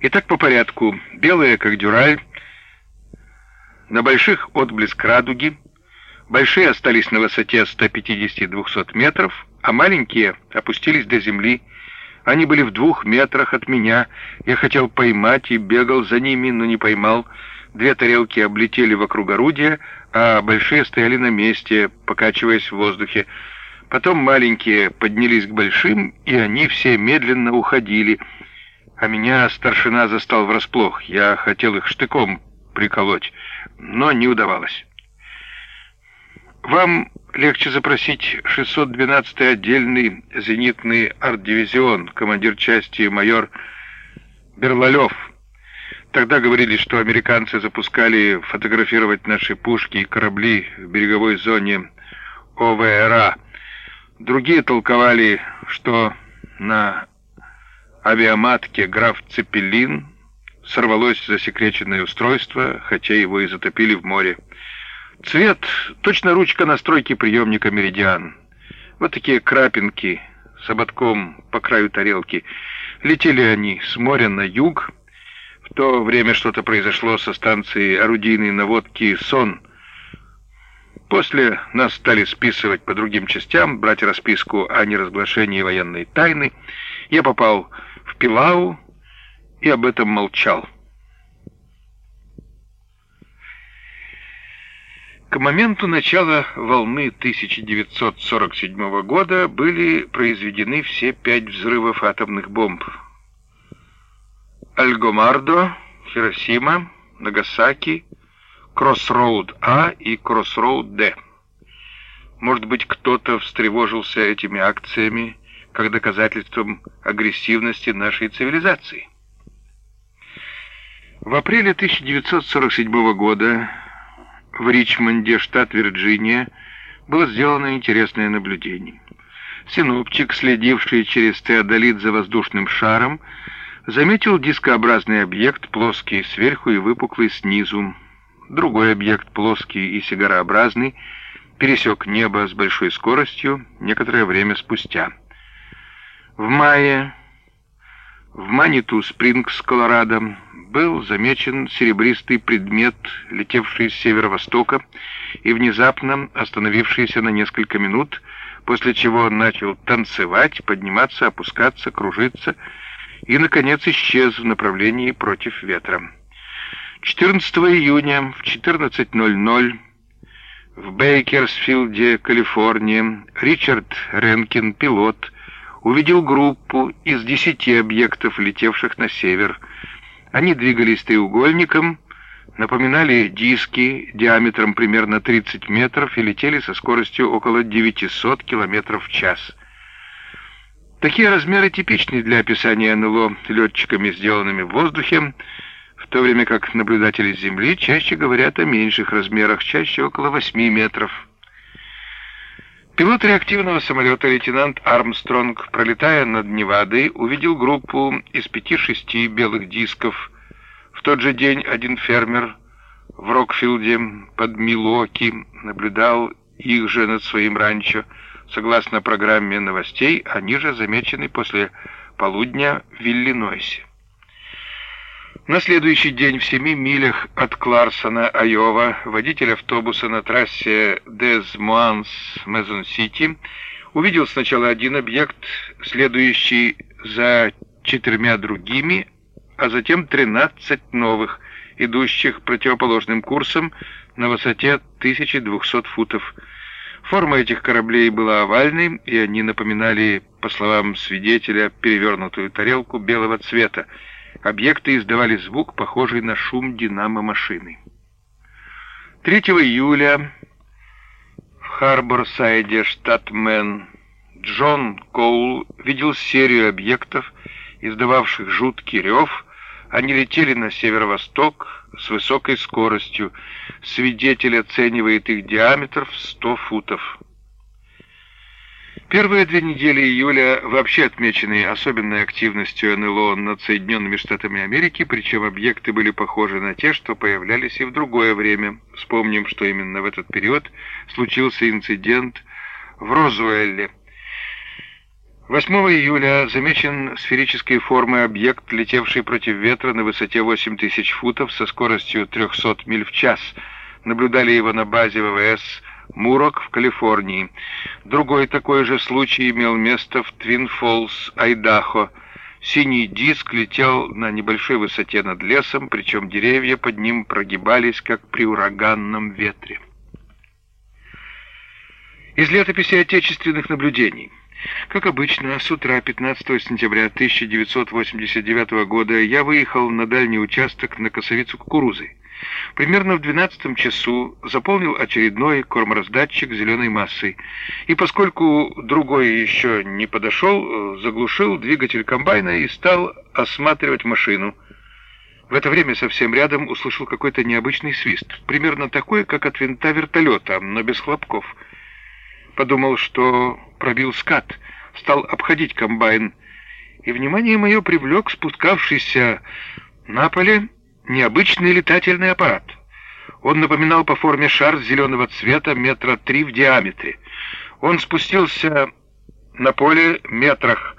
Итак, по порядку. Белые, как дюраль, на больших отблеск радуги, большие остались на высоте 150-200 метров, а маленькие опустились до земли. Они были в двух метрах от меня. Я хотел поймать и бегал за ними, но не поймал. Две тарелки облетели вокруг орудия, а большие стояли на месте, покачиваясь в воздухе. Потом маленькие поднялись к большим, и они все медленно уходили — а меня старшина застал врасплох. Я хотел их штыком приколоть, но не удавалось. Вам легче запросить 612-й отдельный зенитный арт-дивизион, командир части майор Берлалев. Тогда говорили, что американцы запускали фотографировать наши пушки и корабли в береговой зоне ОВРА. Другие толковали, что на авиаматке граф Цепелин сорвалось засекреченное устройство, хотя его и затопили в море. Цвет — точно ручка настройки приемника «Меридиан». Вот такие крапинки с ободком по краю тарелки. Летели они с моря на юг. В то время что-то произошло со станции орудийной наводки «Сон». После нас стали списывать по другим частям, брать расписку о неразглашении военной тайны. Я попал в Пилау и об этом молчал. К моменту начала волны 1947 года были произведены все пять взрывов атомных бомб. Альгомардо, Хиросима, Нагасаки, Кроссроуд А и Кроссроуд Д. Может быть, кто-то встревожился этими акциями как доказательством агрессивности нашей цивилизации. В апреле 1947 года в Ричмонде, штат Вирджиния, было сделано интересное наблюдение. Синоптик, следивший через теодолит за воздушным шаром, заметил дискообразный объект, плоский сверху и выпуклый снизу. Другой объект, плоский и сигарообразный, пересек небо с большой скоростью некоторое время спустя. В мае в Маниту-Спрингс, Колорадо, был замечен серебристый предмет, летевший с северо-востока и внезапно остановившийся на несколько минут, после чего начал танцевать, подниматься, опускаться, кружиться и, наконец, исчез в направлении против ветра. 14 июня в 14.00 в Бейкерсфилде, Калифорния, Ричард Ренкин, пилот, увидел группу из десяти объектов, летевших на север. Они двигались треугольником, напоминали диски диаметром примерно 30 метров и летели со скоростью около 900 км в час. Такие размеры типичны для описания НЛО летчиками, сделанными в воздухе, в то время как наблюдатели с Земли чаще говорят о меньших размерах, чаще около 8 метров. Пилот реактивного самолета лейтенант Армстронг, пролетая над Невадой, увидел группу из пяти-шести белых дисков. В тот же день один фермер в Рокфилде под Милуоки наблюдал их же над своим ранчо. Согласно программе новостей, они же замечены после полудня в Иллинойсе. На следующий день в семи милях от Кларсона, Айова, водитель автобуса на трассе Дез-Муанс-Мезон-Сити увидел сначала один объект, следующий за четырьмя другими, а затем 13 новых, идущих противоположным курсом на высоте 1200 футов. Форма этих кораблей была овальной, и они напоминали, по словам свидетеля, перевернутую тарелку белого цвета, Объекты издавали звук, похожий на шум динамо-машины. 3 июля в Харборсайде, штат Мэн, Джон Коул видел серию объектов, издававших жуткий рев. Они летели на северо-восток с высокой скоростью. Свидетель оценивает их диаметр в 100 футов. Первые две недели июля вообще отмечены особенной активностью НЛО над Соединенными Штатами Америки, причем объекты были похожи на те, что появлялись и в другое время. Вспомним, что именно в этот период случился инцидент в Розуэлле. 8 июля замечен сферической формы объект, летевший против ветра на высоте 8000 футов со скоростью 300 миль в час. Наблюдали его на базе ВВС Мурок в Калифорнии. Другой такой же случай имел место в Твин-Фоллс, Айдахо. Синий диск летел на небольшой высоте над лесом, причем деревья под ним прогибались, как при ураганном ветре. Из летописи отечественных наблюдений. Как обычно, с утра 15 сентября 1989 года я выехал на дальний участок на косовицу кукурузы. Примерно в 12 часу заполнил очередной кормораздатчик зеленой массой. И поскольку другой еще не подошел, заглушил двигатель комбайна и стал осматривать машину. В это время совсем рядом услышал какой-то необычный свист, примерно такой, как от винта вертолета, но без хлопков. Подумал, что пробил скат, стал обходить комбайн, и внимание мое привлек спускавшийся на поле необычный летательный аппарат. Он напоминал по форме шар зеленого цвета метра три в диаметре. Он спустился на поле метрах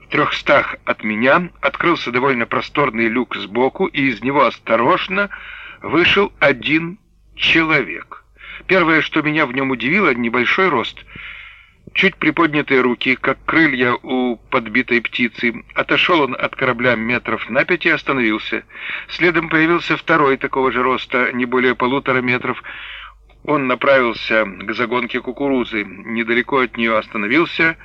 в трехстах от меня, открылся довольно просторный люк сбоку, и из него осторожно вышел один человек. Первое, что меня в нем удивило, небольшой рост — Чуть приподнятые руки, как крылья у подбитой птицы. Отошел он от корабля метров на пять и остановился. Следом появился второй такого же роста, не более полутора метров. Он направился к загонке кукурузы. Недалеко от нее остановился,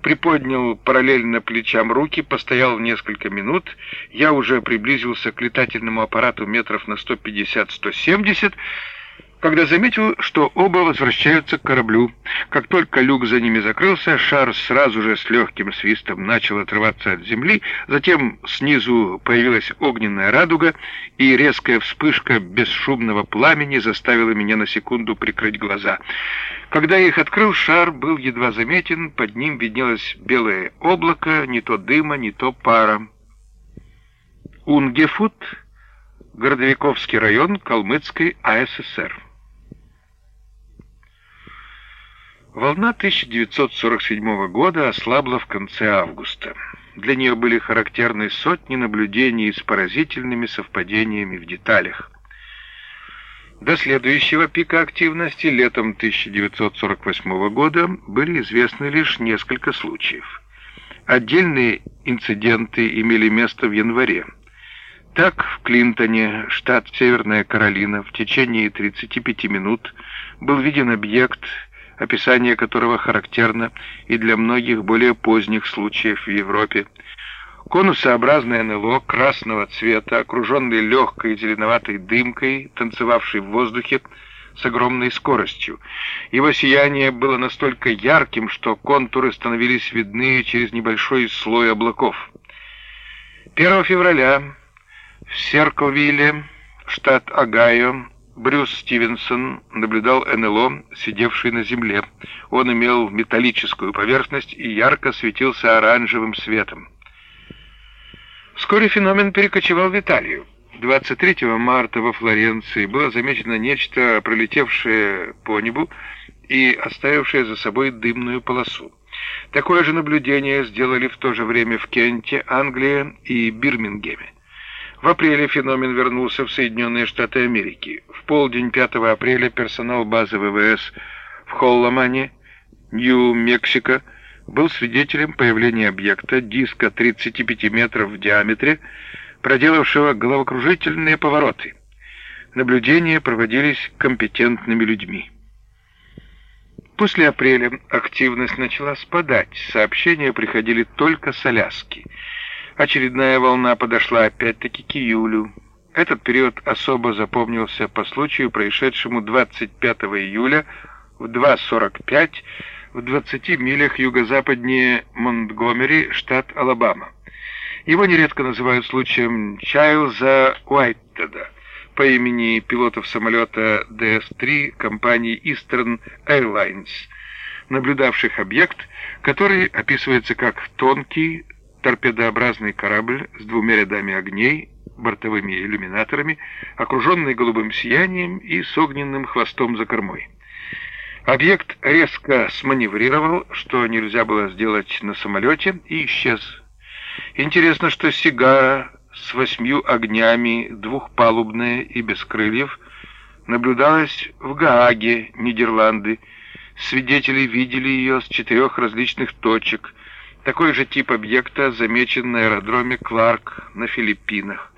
приподнял параллельно плечам руки, постоял несколько минут. Я уже приблизился к летательному аппарату метров на 150-170 когда заметил, что оба возвращаются к кораблю. Как только люк за ними закрылся, шар сразу же с легким свистом начал отрываться от земли, затем снизу появилась огненная радуга, и резкая вспышка бесшумного пламени заставила меня на секунду прикрыть глаза. Когда я их открыл, шар был едва заметен, под ним виднелось белое облако, не то дыма, не то пара. Унгефут, Городовиковский район Калмыцкой АССР. Волна 1947 года ослабла в конце августа. Для нее были характерны сотни наблюдений с поразительными совпадениями в деталях. До следующего пика активности летом 1948 года были известны лишь несколько случаев. Отдельные инциденты имели место в январе. Так, в Клинтоне, штат Северная Каролина, в течение 35 минут был виден объект описание которого характерно и для многих более поздних случаев в Европе. Конусообразное НЛО красного цвета, окруженный легкой зеленоватой дымкой, танцевавший в воздухе с огромной скоростью. Его сияние было настолько ярким, что контуры становились видны через небольшой слой облаков. 1 февраля в Серковиле, штат Огайо, Брюс Стивенсон наблюдал НЛО, сидевший на земле. Он имел металлическую поверхность и ярко светился оранжевым светом. Вскоре феномен перекочевал в Италию. 23 марта во Флоренции было замечено нечто, пролетевшее по небу и оставившее за собой дымную полосу. Такое же наблюдение сделали в то же время в Кенте, Англии и Бирмингеме. В апреле феномен вернулся в Соединенные Штаты Америки. В полдень 5 апреля персонал базы ВВС в Холломане, Нью-Мексико, был свидетелем появления объекта диска 35 метров в диаметре, проделавшего головокружительные повороты. Наблюдения проводились компетентными людьми. После апреля активность начала спадать, сообщения приходили только с Аляски – Очередная волна подошла опять-таки к июлю. Этот период особо запомнился по случаю, происшедшему 25 июля в 2.45 в 20 милях юго-западнее Монтгомери, штат Алабама. Его нередко называют случаем Чайлза Уайттеда по имени пилотов самолета DS-3 компании Eastern Airlines, наблюдавших объект, который описывается как тонкий, торпедообразный корабль с двумя рядами огней, бортовыми иллюминаторами, окруженный голубым сиянием и с огненным хвостом за кормой. Объект резко сманеврировал, что нельзя было сделать на самолете, и исчез. Интересно, что сигара с восьмью огнями, двухпалубная и без крыльев, наблюдалась в Гааге, Нидерланды. Свидетели видели ее с четырех различных точек. Такой же тип объекта замечен на аэродроме Кларк на Филиппинах.